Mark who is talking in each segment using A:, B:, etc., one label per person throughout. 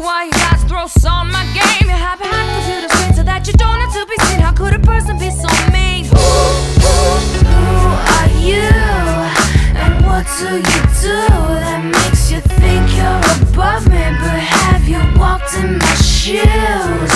A: why you guys throw on my game? You hide behind a computer screen so that you don't have to be seen. How could a person be so mean? Who, who, who are you? And what do you do that makes you think you're above me? But have you walked in my shoes?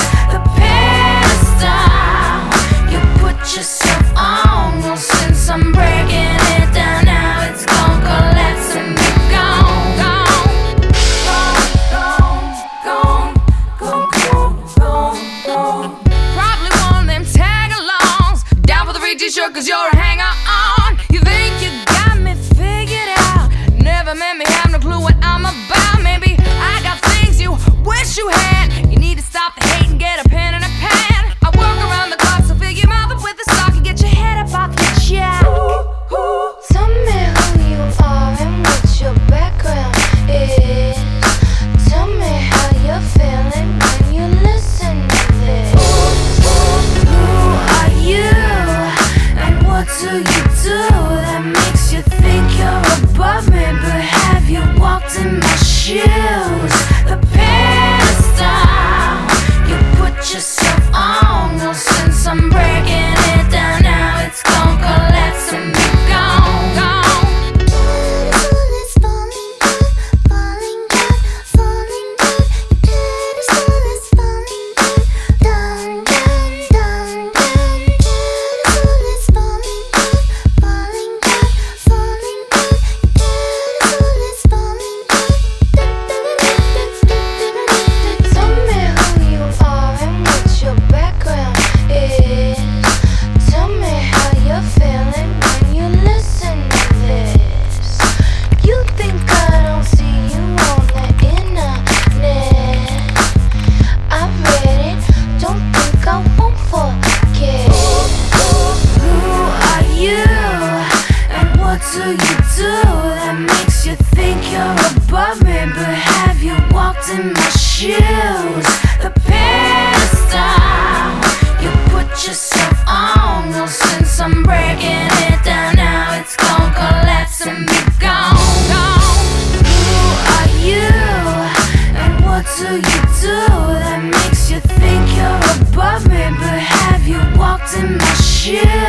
A: sure cause you're a hanger on. You think you got me figured out. Never made me have no clue what I'm about. Maybe I got things you wish you had. You need to stop the hate and get a pen and you're above me, but have you walked in my shoes? do you do that makes you think you're above me? But have you walked in my shoes? The pedestal you put yourself on. Well, since I'm breaking it down now, it's gonna collapse and be gone. gone. Who are you? And what do you do that makes you think you're above me? But have you walked in my shoes?